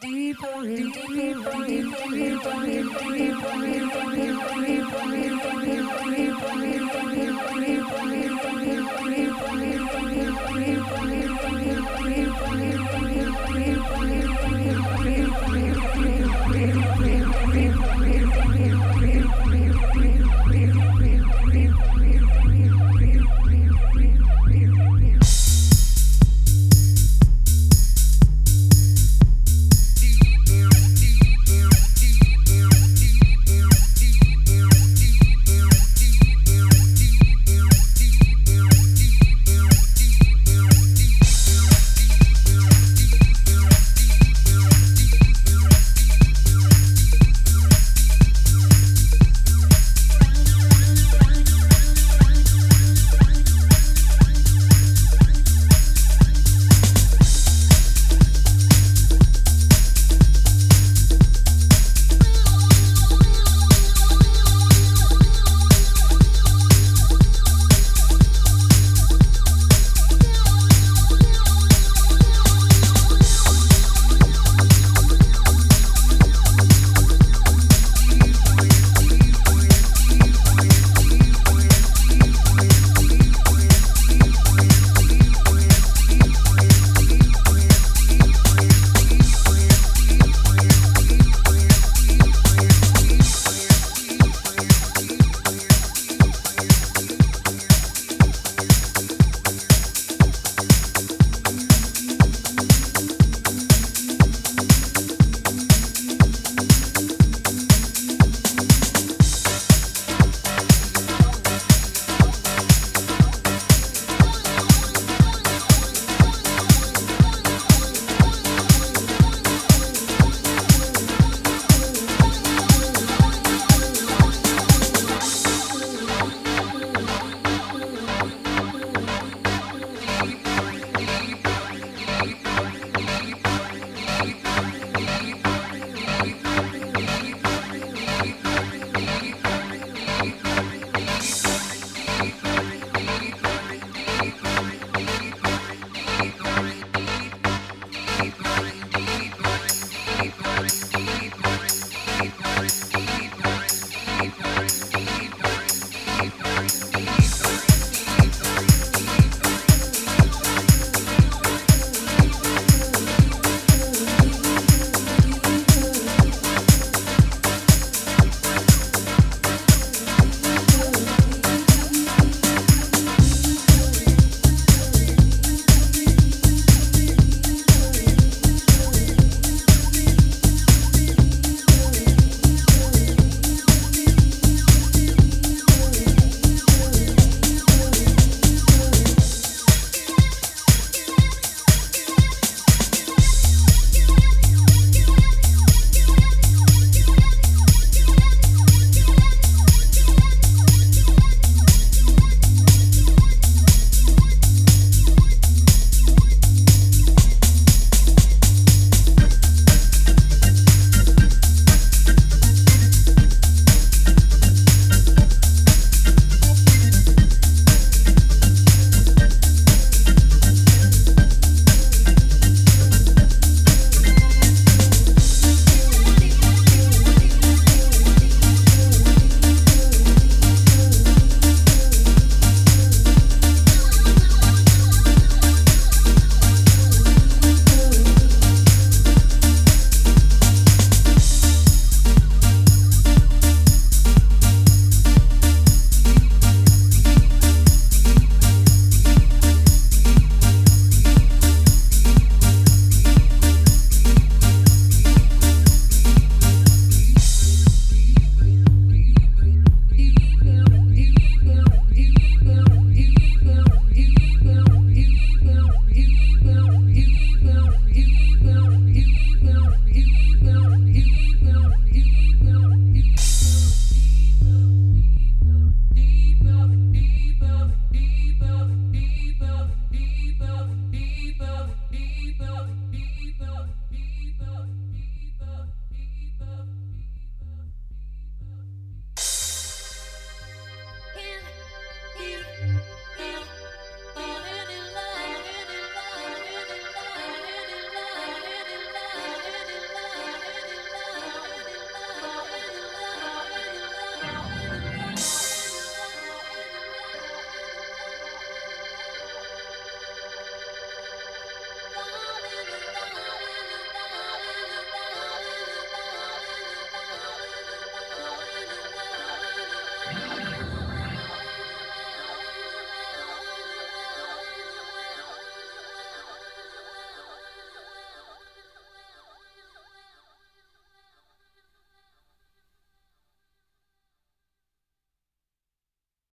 Deeper and deeper and deeper and deeper and deeper and deeper and deeper